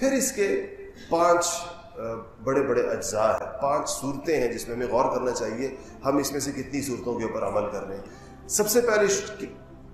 پھر اس کے پانچ بڑے بڑے اجزاء ہیں۔ پانچ صورتیں ہیں جس میں ہمیں غور کرنا چاہیے، ہم اس میں سے کتنی صورتوں کے اوپر عمل کر رہے ہیں۔ سب سے پہلی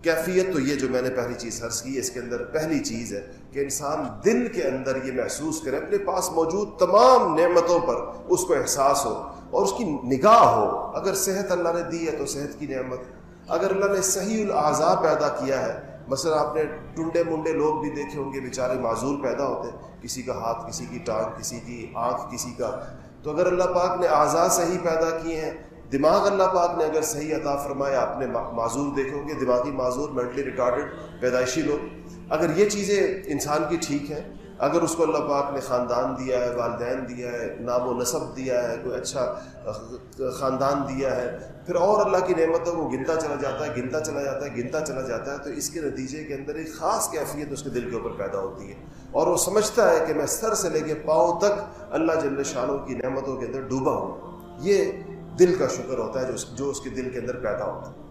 کیفیت تو یہ جو میں نے پہلی چیز عرض کی، اس کے اندر پہلی چیز ہے کہ انسان دل کے اندر یہ محسوس کرے، اپنے پاس موجود تمام نعمتوں پر اس کو احساس ہو اور اس کی نگاہ ہو۔ اگر صحت اللہ نے دی ہے تو صحت کی نعمت۔ اگر اللہ نے صحیح الاضاء پیدا کیا ہے مثلا آپ نے ٹنڈے منڈے لوگ بھی دیکھے ہوں گے، بیچارے معذور پیدا ہوتے کسی کا ہاتھ، کسی کی ٹانگ، کسی کی آنکھ، کسی کا۔ تو اگر اللہ پاک نے اعضاء صحیح پیدا کیے ہیں، دماغ اللہ پاک نے اگر صحیح عطا فرمایا، آپ نے معذور دیکھے ہوں گے۔ دماغی معذور مینٹلی ریٹارڈڈ پیدائشی لوگ۔ اگر یہ چیزیں انسان کی ٹھیک ہیں اگر اس کو اللہ پاک نے خاندان دیا ہے، والدین دیا ہے، نام و نصب دیا ہے، کوئی اچھا خاندان دیا ہے، پھر اور اللہ کی نعمتوں کو گنتا چلا جاتا ہے، گنتا چلا جاتا ہے، گنتا چلا جاتا ہے، تو اس کے نتیجے کے اندر ایک خاص کیفیت اس کے دل کے اوپر پیدا ہوتی ہے۔ اور وہ سمجھتا ہے کہ میں سر سے لے کے پاؤں تک اللہ جل شانوں کی نعمتوں کے اندر ڈوبا ہوں۔ یہ دل کا شکر ہوتا ہے جو اس کے دل کے اندر پیدا ہوتا ہے۔